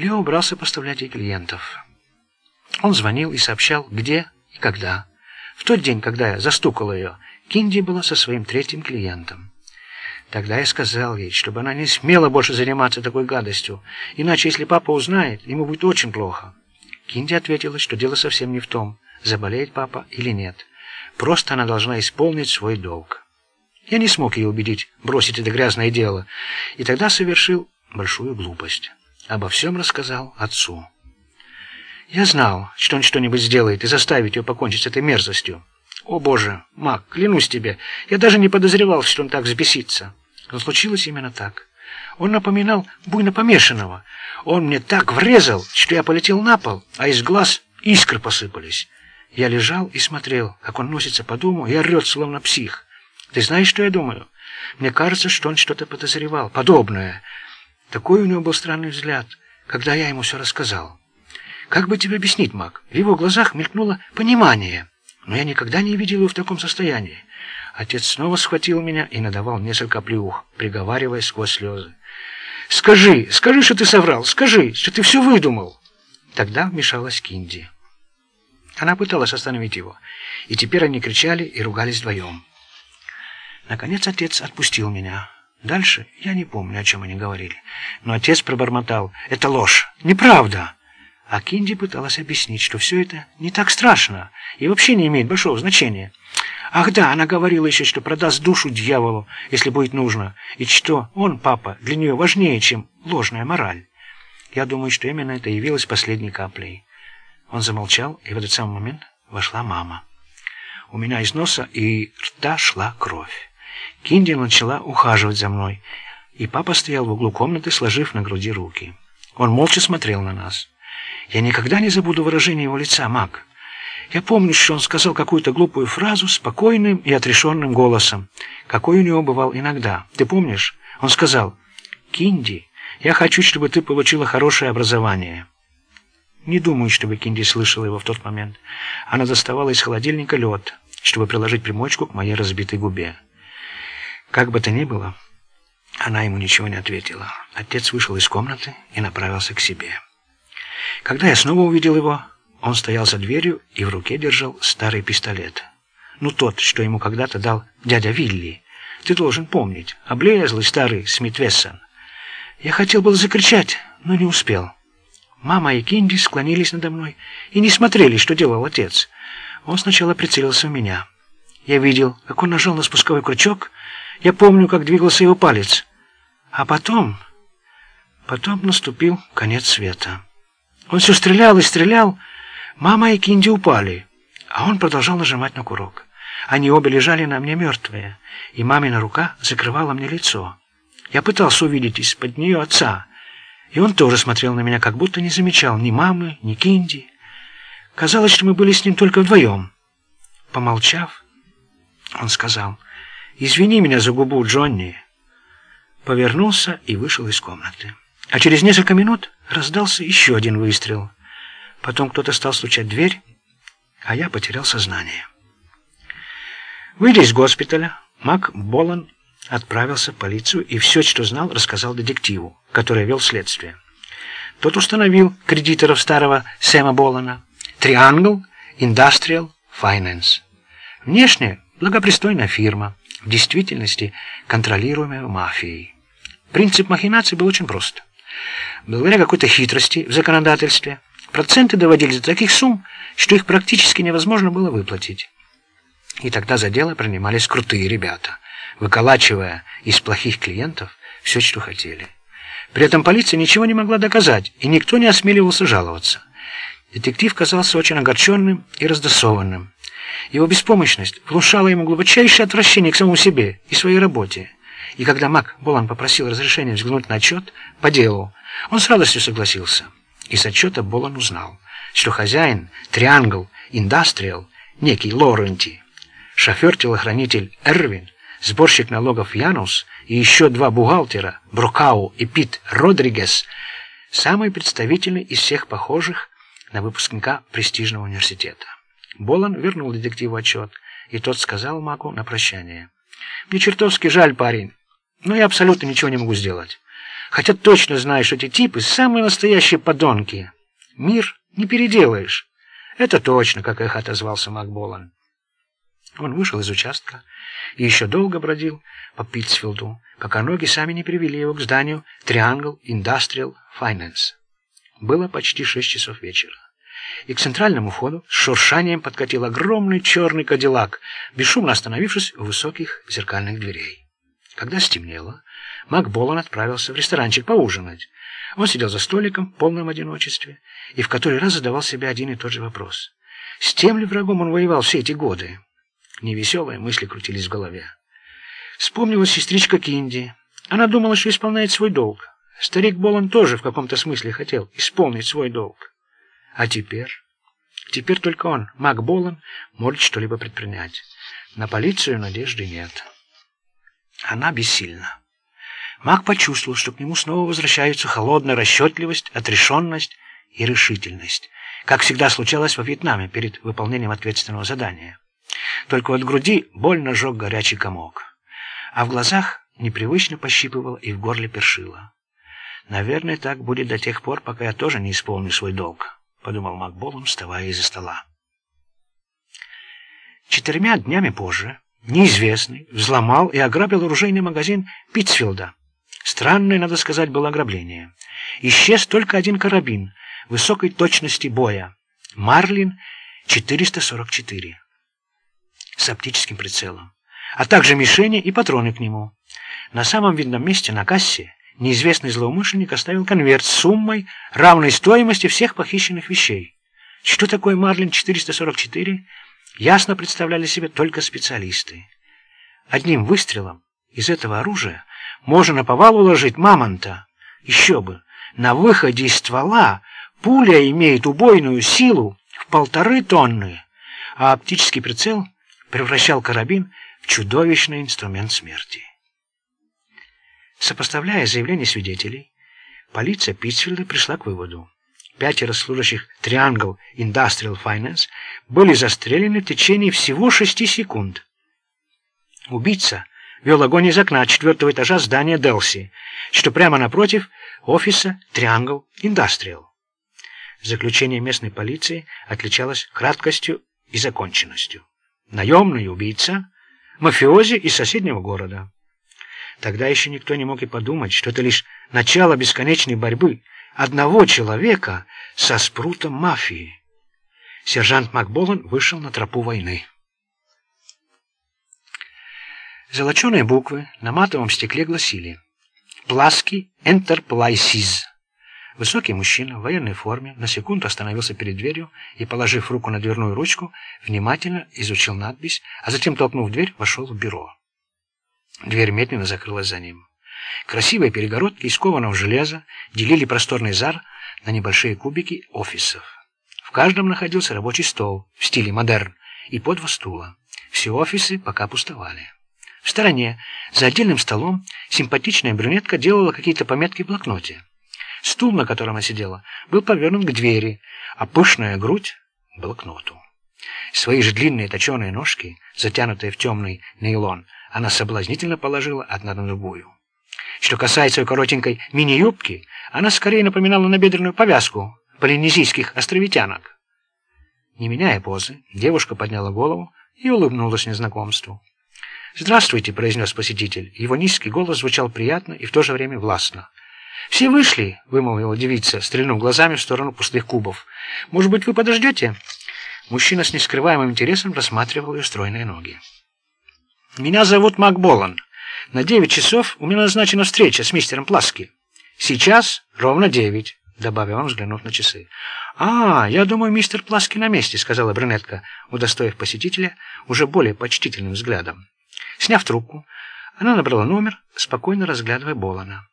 Лео брался поставлять ей клиентов. Он звонил и сообщал, где и когда. В тот день, когда я застукал ее, Кинди была со своим третьим клиентом. Тогда я сказал ей, чтобы она не смела больше заниматься такой гадостью, иначе, если папа узнает, ему будет очень плохо. Кинди ответила, что дело совсем не в том, заболеет папа или нет. Просто она должна исполнить свой долг. Я не смог ее убедить бросить это грязное дело, и тогда совершил большую глупость. Обо всем рассказал отцу. Я знал, что он что-нибудь сделает и заставит ее покончить с этой мерзостью. О, Боже, Мак, клянусь тебе, я даже не подозревал, что он так взбесится. Но случилось именно так. Он напоминал буйно помешанного. Он мне так врезал, что я полетел на пол, а из глаз искры посыпались. Я лежал и смотрел, как он носится по дому и орет, словно псих. Ты знаешь, что я думаю? Мне кажется, что он что-то подозревал, подобное. Такой у него был странный взгляд, когда я ему все рассказал. Как бы тебе объяснить, Мак? В его глазах мелькнуло понимание, но я никогда не видел его в таком состоянии. Отец снова схватил меня и надавал несколько плюх, приговаривая сквозь слезы. «Скажи, скажи, что ты соврал, скажи, что ты все выдумал!» Тогда вмешалась Кинди. Она пыталась остановить его, и теперь они кричали и ругались вдвоем. Наконец отец отпустил меня. Дальше я не помню, о чем они говорили. Но отец пробормотал. «Это ложь! Неправда!» А Кинди пыталась объяснить, что все это не так страшно и вообще не имеет большого значения. Ах да, она говорила еще, что продаст душу дьяволу, если будет нужно, и что он, папа, для нее важнее, чем ложная мораль. Я думаю, что именно это явилось последней каплей. Он замолчал, и в этот самый момент вошла мама. У меня из носа и рта шла кровь. Кинди начала ухаживать за мной, и папа стоял в углу комнаты, сложив на груди руки. Он молча смотрел на нас. Я никогда не забуду выражение его лица, Мак. Я помню, что он сказал какую-то глупую фразу спокойным и отрешенным голосом, какой у него бывал иногда. Ты помнишь? Он сказал, «Кинди, я хочу, чтобы ты получила хорошее образование». Не думаю, чтобы Кинди слышала его в тот момент. Она доставала из холодильника лед, чтобы приложить примочку к моей разбитой губе. Как бы то ни было, она ему ничего не ответила. Отец вышел из комнаты и направился к себе. Когда я снова увидел его, он стоял за дверью и в руке держал старый пистолет. Ну, тот, что ему когда-то дал дядя Вилли. Ты должен помнить. Облезлый старый Смит Вессон. Я хотел было закричать, но не успел. Мама и Кинди склонились надо мной и не смотрели, что делал отец. Он сначала прицелился в меня. Я видел, как он нажал на спусковой крючок. Я помню, как двигался его палец. А потом... Потом наступил конец света. Он все стрелял и стрелял. Мама и Кинди упали, а он продолжал нажимать на курок. Они обе лежали на мне мертвые, и мамина рука закрывала мне лицо. Я пытался увидеть из-под нее отца, и он тоже смотрел на меня, как будто не замечал ни мамы, ни Кинди. Казалось, что мы были с ним только вдвоем. Помолчав, он сказал, «Извини меня за губу, Джонни». Повернулся и вышел из комнаты. А через несколько минут раздался еще один выстрел. Потом кто-то стал стучать в дверь, а я потерял сознание. Выйдя из госпиталя, Мак Болан отправился в полицию и все, что знал, рассказал детективу, который вел следствие. Тот установил кредиторов старого Сэма Болана Triangle Industrial Finance. Внешне благопристойная фирма, в действительности контролируемая мафией. Принцип махинации был очень прост. Благодаря какой-то хитрости в законодательстве проценты доводились до таких сумм, что их практически невозможно было выплатить. И тогда за дело принимались крутые ребята, выколачивая из плохих клиентов все, что хотели. При этом полиция ничего не могла доказать, и никто не осмеливался жаловаться. Детектив казался очень огорченным и раздосованным. Его беспомощность внушала ему глубочайшее отвращение к самому себе и своей работе. И когда Мак Болан попросил разрешения взглянуть на отчет по делу, он с радостью согласился. И с отчета Болан узнал, что хозяин Триангл Индастриал, некий Лоренти, шофер-телохранитель Эрвин, сборщик налогов Янус и еще два бухгалтера, Брокау и Пит Родригес, самый представительный из всех похожих на выпускника престижного университета. Болан вернул детективу отчет, и тот сказал Маку на прощание. «Мне чертовски жаль, парень, но я абсолютно ничего не могу сделать. Хотя точно знаешь, эти типы самые настоящие подонки. Мир не переделаешь. Это точно, как эхо отозвался Макболан. Он вышел из участка и еще долго бродил по Питтсфилду, пока ноги сами не привели его к зданию Triangle Industrial Finance. Было почти шесть часов вечера, и к центральному входу с шуршанием подкатил огромный черный кадиллак, бесшумно остановившись у высоких зеркальных дверей. Когда стемнело, Мак Болан отправился в ресторанчик поужинать. Он сидел за столиком в полном одиночестве и в который раз задавал себе один и тот же вопрос. С тем ли врагом он воевал все эти годы? Невеселые мысли крутились в голове. Вспомнилась сестричка Кинди. Она думала, что исполняет свой долг. Старик Болан тоже в каком-то смысле хотел исполнить свой долг. А теперь? Теперь только он, Мак Болан, может что-либо предпринять. На полицию надежды нет. Она бессильна. Мак почувствовал, что к нему снова возвращаются холодная расчетливость, отрешенность и решительность, как всегда случалось во Вьетнаме перед выполнением ответственного задания. Только от груди больно жег горячий комок, а в глазах непривычно пощипывало и в горле першило. «Наверное, так будет до тех пор, пока я тоже не исполню свой долг», — подумал Макболом, вставая из-за стола. Четырьмя днями позже неизвестный взломал и ограбил оружейный магазин Питтсфилда. Странное, надо сказать, было ограбление. Исчез только один карабин высокой точности боя. Марлин 444 с оптическим прицелом, а также мишени и патроны к нему. На самом видном месте на кассе неизвестный злоумышленник оставил конверт с суммой, равной стоимости всех похищенных вещей. Что такое Марлин 444, ясно представляли себе только специалисты. Одним выстрелом из этого оружия можно на повал уложить мамонта. Еще бы, на выходе из ствола пуля имеет убойную силу в полторы тонны, а оптический прицел превращал карабин в чудовищный инструмент смерти. Сопоставляя заявления свидетелей, полиция Питтсфилда пришла к выводу. Пятеро служащих Triangle Industrial Finance были застрелены в течение всего шести секунд. Убийца вел огонь из окна четвертого этажа здания Делси, что прямо напротив офиса Triangle Industrial. Заключение местной полиции отличалось краткостью и законченностью. Наемный убийца, мафиози из соседнего города. Тогда еще никто не мог и подумать, что это лишь начало бесконечной борьбы одного человека со спрутом мафии. Сержант Макболан вышел на тропу войны. Золоченые буквы на матовом стекле гласили «Пласки Энтерплайсиз». Высокий мужчина в военной форме на секунду остановился перед дверью и, положив руку на дверную ручку, внимательно изучил надпись, а затем, толкнув дверь, вошел в бюро. Дверь медленно закрылась за ним. Красивые перегородки из кованого железа делили просторный зар на небольшие кубики офисов. В каждом находился рабочий стол в стиле модерн и по два стула. Все офисы пока пустовали. В стороне, за отдельным столом, симпатичная брюнетка делала какие-то пометки в блокноте. Стул, на котором она сидела, был повернут к двери, а пышная грудь — блокноту. Свои же длинные точеные ножки, затянутые в темный нейлон, она соблазнительно положила одна на другую. Что касается ее коротенькой мини-юбки, она скорее напоминала набедренную повязку полинезийских островитянок. Не меняя позы, девушка подняла голову и улыбнулась незнакомству. «Здравствуйте», — произнес посетитель. Его низкий голос звучал приятно и в то же время властно. «Все вышли», — вымолвила девица, стрельнув глазами в сторону пустых кубов. «Может быть, вы подождете?» Мужчина с нескрываемым интересом рассматривал ее стройные ноги. «Меня зовут Макболан. На девять часов у меня назначена встреча с мистером Пласки. Сейчас ровно девять», — добавил он, взглянув на часы. «А, я думаю, мистер Пласки на месте», — сказала брюнетка, удостоив посетителя уже более почтительным взглядом. Сняв трубку, она набрала номер, спокойно разглядывая Болана.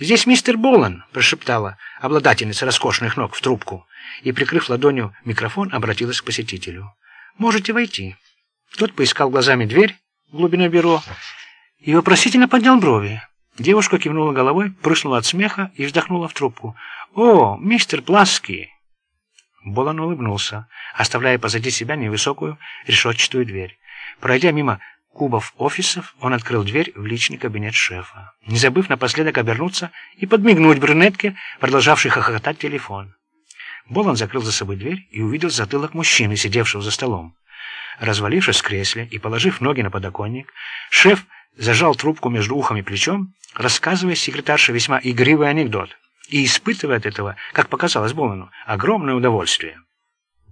«Здесь мистер Болан», — прошептала обладательница роскошных ног в трубку и, прикрыв ладонью микрофон, обратилась к посетителю. «Можете войти». Тот поискал глазами дверь в глубине бюро и вопросительно поднял брови. Девушка кивнула головой, прыснула от смеха и вздохнула в трубку. «О, мистер Пласки!» Болан улыбнулся, оставляя позади себя невысокую решетчатую дверь. Пройдя мимо кубов офисов он открыл дверь в личный кабинет шефа, не забыв напоследок обернуться и подмигнуть брюнетке, продолжавшей хохотать телефон. Болон закрыл за собой дверь и увидел затылок мужчины, сидевшего за столом. Развалившись в кресле и положив ноги на подоконник, шеф зажал трубку между ухом и плечом, рассказывая секретарше весьма игривый анекдот и испытывая от этого, как показалось Болону, огромное удовольствие.